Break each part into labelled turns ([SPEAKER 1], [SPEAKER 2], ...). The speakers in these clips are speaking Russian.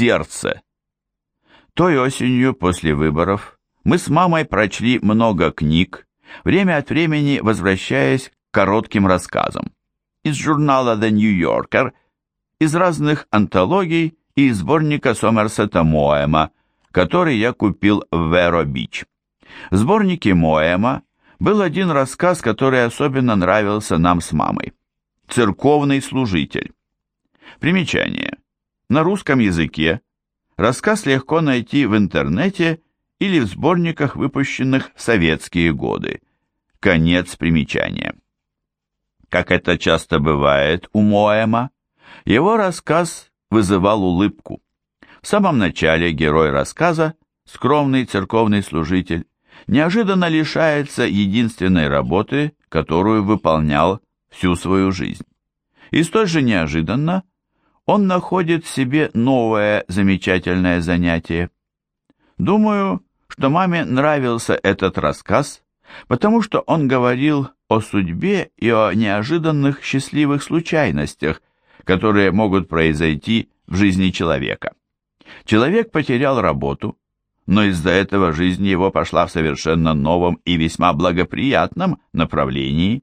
[SPEAKER 1] сердце. Той осенью после выборов мы с мамой прочли много книг, время от времени возвращаясь к коротким рассказам. Из журнала The New Yorker, из разных антологий и из сборника Сомерсета Моэма, который я купил в Веро-Бич. В сборнике Моэма был один рассказ, который особенно нравился нам с мамой. «Церковный служитель». Примечание. На русском языке рассказ легко найти в интернете или в сборниках, выпущенных в советские годы. Конец примечания. Как это часто бывает у Моэма, его рассказ вызывал улыбку. В самом начале герой рассказа, скромный церковный служитель, неожиданно лишается единственной работы, которую выполнял всю свою жизнь. И столь же неожиданно он находит себе новое замечательное занятие. Думаю, что маме нравился этот рассказ, потому что он говорил о судьбе и о неожиданных счастливых случайностях, которые могут произойти в жизни человека. Человек потерял работу, но из-за этого жизнь его пошла в совершенно новом и весьма благоприятном направлении.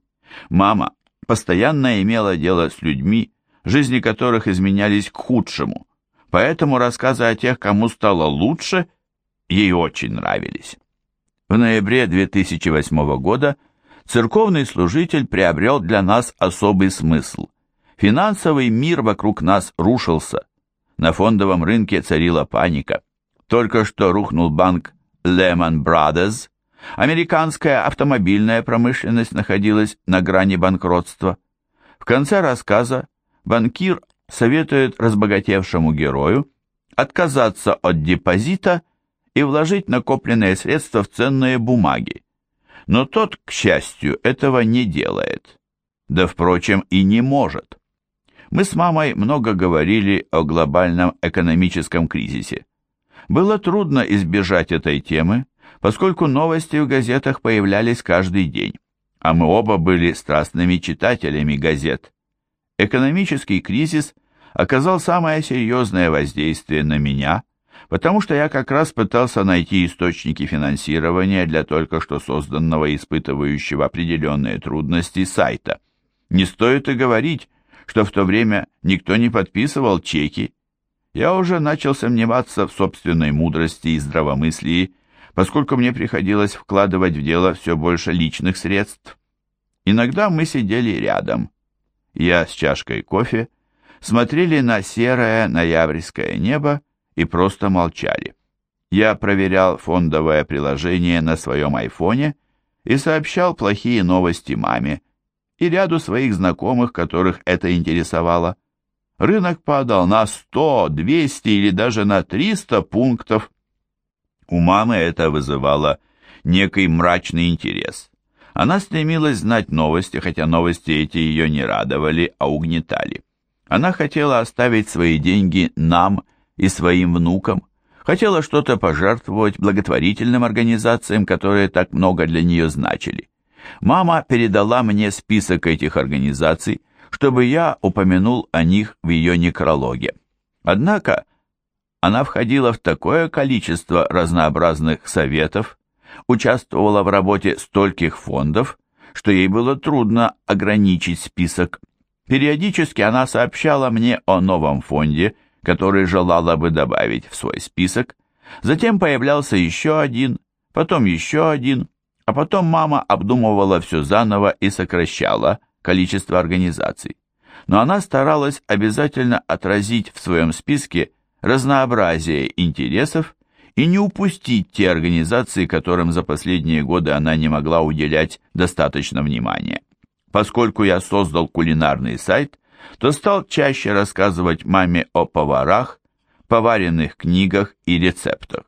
[SPEAKER 1] Мама постоянно имела дело с людьми, жизни которых изменялись к худшему, поэтому рассказы о тех, кому стало лучше, ей очень нравились. В ноябре 2008 года церковный служитель приобрел для нас особый смысл. Финансовый мир вокруг нас рушился. На фондовом рынке царила паника. Только что рухнул банк Lehman Brothers. Американская автомобильная промышленность находилась на грани банкротства. В конце рассказа банкир советует разбогатевшему герою отказаться от депозита и вложить накопленные средства в ценные бумаги. Но тот, к счастью, этого не делает. Да, впрочем, и не может. Мы с мамой много говорили о глобальном экономическом кризисе. Было трудно избежать этой темы, поскольку новости в газетах появлялись каждый день, а мы оба были страстными читателями газет. Экономический кризис оказал самое серьезное воздействие на меня, потому что я как раз пытался найти источники финансирования для только что созданного испытывающего определенные трудности сайта. Не стоит и говорить, что в то время никто не подписывал чеки, я уже начал сомневаться в собственной мудрости и здравомыслии, поскольку мне приходилось вкладывать в дело все больше личных средств. Иногда мы сидели рядом. Я с чашкой кофе, смотрели на серое ноябрьское небо и просто молчали. Я проверял фондовое приложение на своем айфоне и сообщал плохие новости маме и ряду своих знакомых, которых это интересовало рынок падал на 100, 200 или даже на 300 пунктов. У мамы это вызывало некий мрачный интерес. Она стремилась знать новости, хотя новости эти ее не радовали, а угнетали. Она хотела оставить свои деньги нам и своим внукам, хотела что-то пожертвовать благотворительным организациям, которые так много для нее значили. Мама передала мне список этих организаций, чтобы я упомянул о них в ее некрологе. Однако она входила в такое количество разнообразных советов, участвовала в работе стольких фондов, что ей было трудно ограничить список. Периодически она сообщала мне о новом фонде, который желала бы добавить в свой список. Затем появлялся еще один, потом еще один, а потом мама обдумывала все заново и сокращала количество организаций, но она старалась обязательно отразить в своем списке разнообразие интересов и не упустить те организации, которым за последние годы она не могла уделять достаточно внимания. Поскольку я создал кулинарный сайт, то стал чаще рассказывать маме о поварах, поваренных книгах и рецептах.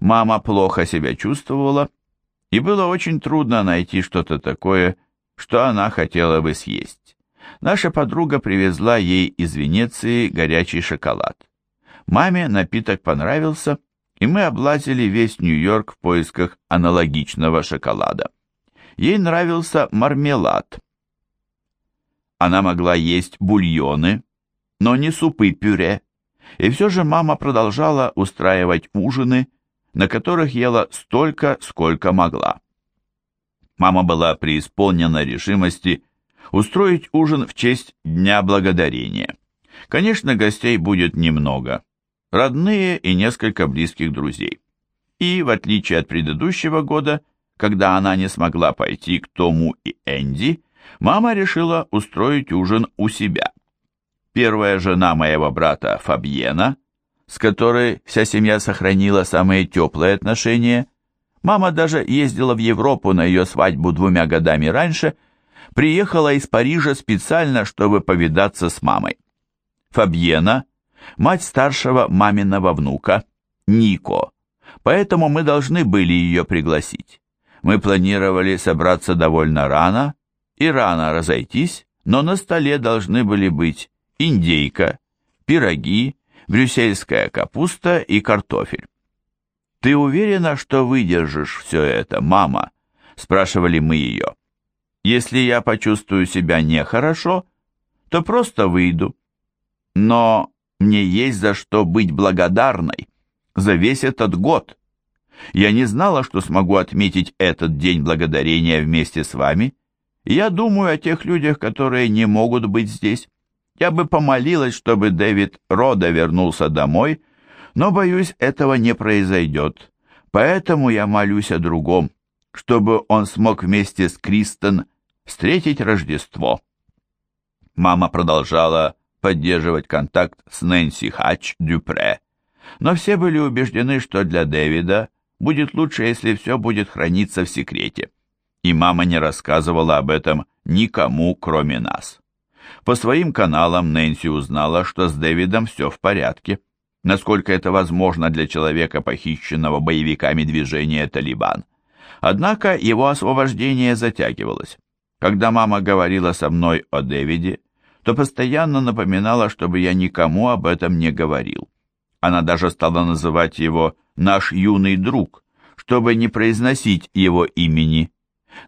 [SPEAKER 1] Мама плохо себя чувствовала, и было очень трудно найти что-то такое, что она хотела бы съесть. Наша подруга привезла ей из Венеции горячий шоколад. Маме напиток понравился, и мы облазили весь Нью-Йорк в поисках аналогичного шоколада. Ей нравился мармелад. Она могла есть бульоны, но не супы-пюре. И все же мама продолжала устраивать ужины, на которых ела столько, сколько могла. Мама была преисполнена решимости устроить ужин в честь Дня Благодарения. Конечно, гостей будет немного, родные и несколько близких друзей. И, в отличие от предыдущего года, когда она не смогла пойти к Тому и Энди, мама решила устроить ужин у себя. Первая жена моего брата Фабьена, с которой вся семья сохранила самые теплые отношения, мама даже ездила в Европу на ее свадьбу двумя годами раньше, приехала из Парижа специально, чтобы повидаться с мамой. Фабьена – мать старшего маминого внука, Нико, поэтому мы должны были ее пригласить. Мы планировали собраться довольно рано и рано разойтись, но на столе должны были быть индейка, пироги, брюссельская капуста и картофель. «Ты уверена, что выдержишь все это, мама?» – спрашивали мы ее. «Если я почувствую себя нехорошо, то просто выйду. Но мне есть за что быть благодарной за весь этот год. Я не знала, что смогу отметить этот день благодарения вместе с вами. Я думаю о тех людях, которые не могут быть здесь. Я бы помолилась, чтобы Дэвид Рода вернулся домой, но, боюсь, этого не произойдет. Поэтому я молюсь о другом, чтобы он смог вместе с Кристен встретить Рождество. Мама продолжала поддерживать контакт с Нэнси Хач Дюпре, но все были убеждены, что для Дэвида будет лучше, если все будет храниться в секрете. И мама не рассказывала об этом никому, кроме нас. По своим каналам Нэнси узнала, что с Дэвидом все в порядке, насколько это возможно для человека, похищенного боевиками движения «Талибан». Однако его освобождение затягивалось. Когда мама говорила со мной о Дэвиде, то постоянно напоминала, чтобы я никому об этом не говорил. Она даже стала называть его «наш юный друг», чтобы не произносить его имени.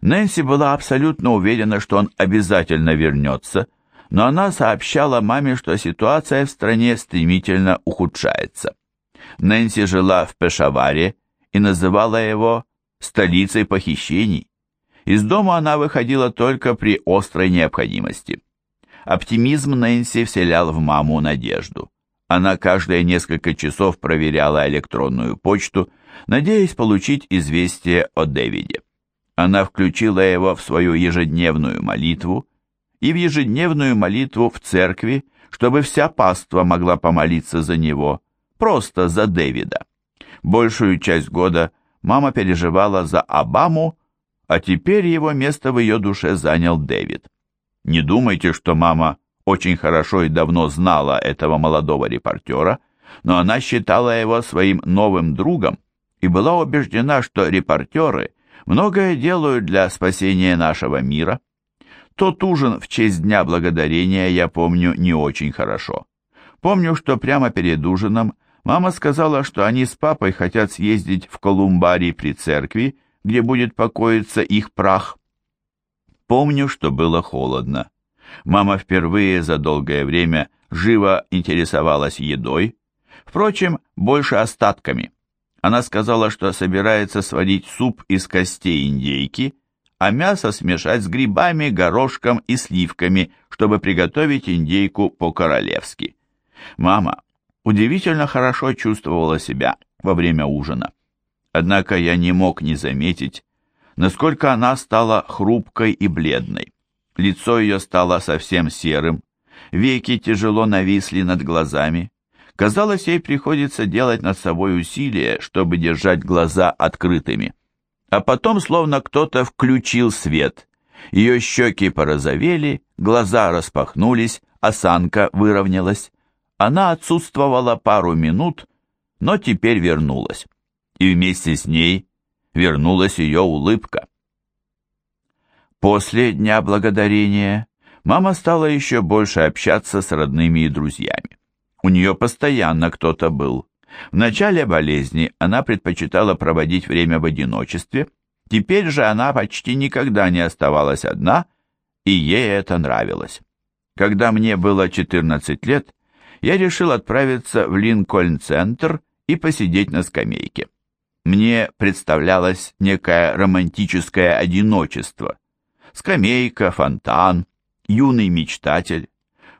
[SPEAKER 1] Нэнси была абсолютно уверена, что он обязательно вернется – но она сообщала маме, что ситуация в стране стремительно ухудшается. Нэнси жила в Пешаваре и называла его столицей похищений. Из дома она выходила только при острой необходимости. Оптимизм Нэнси вселял в маму надежду. Она каждые несколько часов проверяла электронную почту, надеясь получить известие о Дэвиде. Она включила его в свою ежедневную молитву, и в ежедневную молитву в церкви, чтобы вся паства могла помолиться за него, просто за Дэвида. Большую часть года мама переживала за Обаму, а теперь его место в ее душе занял Дэвид. Не думайте, что мама очень хорошо и давно знала этого молодого репортера, но она считала его своим новым другом и была убеждена, что репортеры многое делают для спасения нашего мира. Тот ужин в честь Дня Благодарения я помню не очень хорошо. Помню, что прямо перед ужином мама сказала, что они с папой хотят съездить в Колумбарий при церкви, где будет покоиться их прах. Помню, что было холодно. Мама впервые за долгое время живо интересовалась едой, впрочем, больше остатками. Она сказала, что собирается сварить суп из костей индейки, а мясо смешать с грибами, горошком и сливками, чтобы приготовить индейку по-королевски. Мама удивительно хорошо чувствовала себя во время ужина. Однако я не мог не заметить, насколько она стала хрупкой и бледной. Лицо ее стало совсем серым, веки тяжело нависли над глазами. Казалось, ей приходится делать над собой усилия, чтобы держать глаза открытыми. А потом словно кто-то включил свет. Ее щеки порозовели, глаза распахнулись, осанка выровнялась. Она отсутствовала пару минут, но теперь вернулась. И вместе с ней вернулась ее улыбка. После Дня Благодарения мама стала еще больше общаться с родными и друзьями. У нее постоянно кто-то был. В начале болезни она предпочитала проводить время в одиночестве, теперь же она почти никогда не оставалась одна, и ей это нравилось. Когда мне было 14 лет, я решил отправиться в Линкольн-центр и посидеть на скамейке. Мне представлялось некое романтическое одиночество. Скамейка, фонтан, юный мечтатель.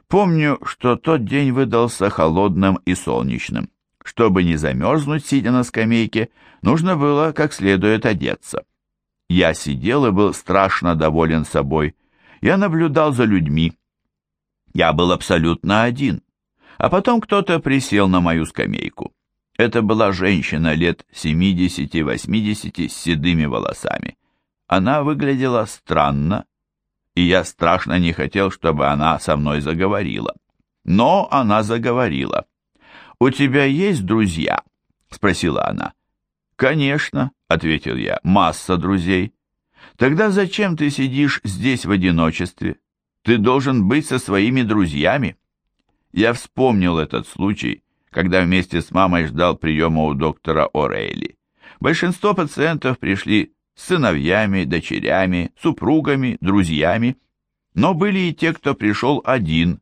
[SPEAKER 1] Помню, что тот день выдался холодным и солнечным. Чтобы не замерзнуть, сидя на скамейке, нужно было как следует одеться. Я сидел и был страшно доволен собой. Я наблюдал за людьми. Я был абсолютно один. А потом кто-то присел на мою скамейку. Это была женщина лет 70-80 с седыми волосами. Она выглядела странно, и я страшно не хотел, чтобы она со мной заговорила. Но она заговорила. «У тебя есть друзья?» — спросила она. «Конечно», — ответил я, — «масса друзей». «Тогда зачем ты сидишь здесь в одиночестве? Ты должен быть со своими друзьями». Я вспомнил этот случай, когда вместе с мамой ждал приема у доктора О'Рейли. Большинство пациентов пришли с сыновьями, дочерями, супругами, друзьями, но были и те, кто пришел один,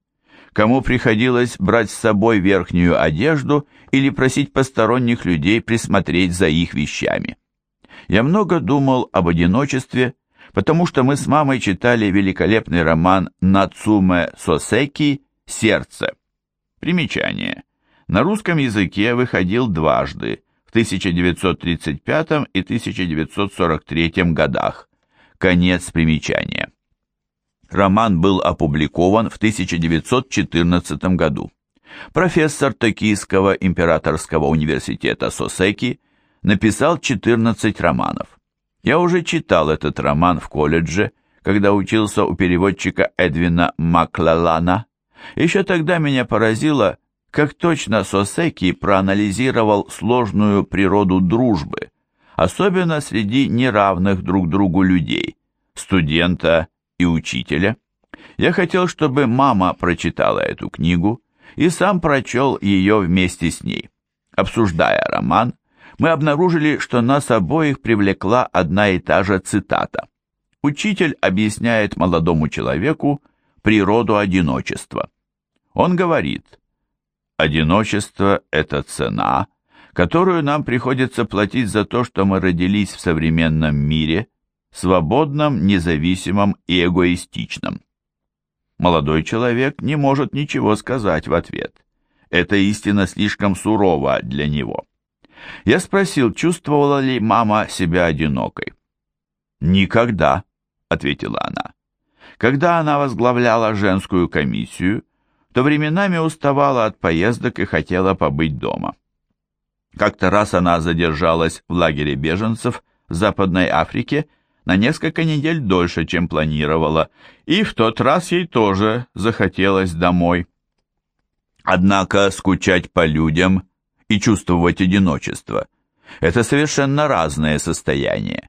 [SPEAKER 1] кому приходилось брать с собой верхнюю одежду или просить посторонних людей присмотреть за их вещами. Я много думал об одиночестве, потому что мы с мамой читали великолепный роман Нацуме Сосеки «Сердце». Примечание. На русском языке выходил дважды, в 1935 и 1943 годах. Конец примечания. Роман был опубликован в 1914 году. Профессор Токийского императорского университета Сосеки написал 14 романов. Я уже читал этот роман в колледже, когда учился у переводчика Эдвина Маклалана. Еще тогда меня поразило, как точно Сосеки проанализировал сложную природу дружбы, особенно среди неравных друг другу людей, студента и учителя. Я хотел, чтобы мама прочитала эту книгу и сам прочел ее вместе с ней. Обсуждая роман, мы обнаружили, что нас обоих привлекла одна и та же цитата. Учитель объясняет молодому человеку природу одиночества. Он говорит, «Одиночество – это цена, которую нам приходится платить за то, что мы родились в современном мире – свободном, независимом и эгоистичном. Молодой человек не может ничего сказать в ответ. Эта истина слишком сурова для него. Я спросил, чувствовала ли мама себя одинокой. «Никогда», — ответила она. Когда она возглавляла женскую комиссию, то временами уставала от поездок и хотела побыть дома. Как-то раз она задержалась в лагере беженцев в Западной Африке на несколько недель дольше, чем планировала, и в тот раз ей тоже захотелось домой. Однако скучать по людям и чувствовать одиночество – это совершенно разные состояния.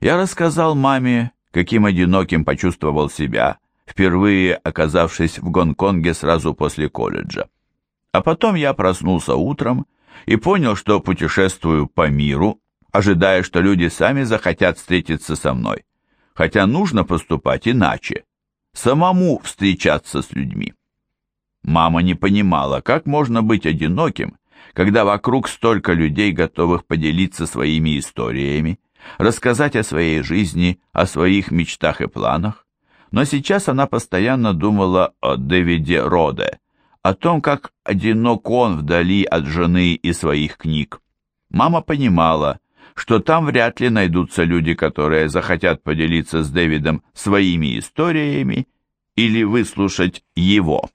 [SPEAKER 1] Я рассказал маме, каким одиноким почувствовал себя, впервые оказавшись в Гонконге сразу после колледжа. А потом я проснулся утром и понял, что путешествую по миру, ожидая, что люди сами захотят встретиться со мной, хотя нужно поступать иначе, самому встречаться с людьми. Мама не понимала, как можно быть одиноким, когда вокруг столько людей, готовых поделиться своими историями, рассказать о своей жизни, о своих мечтах и планах. Но сейчас она постоянно думала о Дэвиде Роде, о том, как одинок он вдали от жены и своих книг. Мама понимала, что там вряд ли найдутся люди, которые захотят поделиться с Дэвидом своими историями или выслушать его.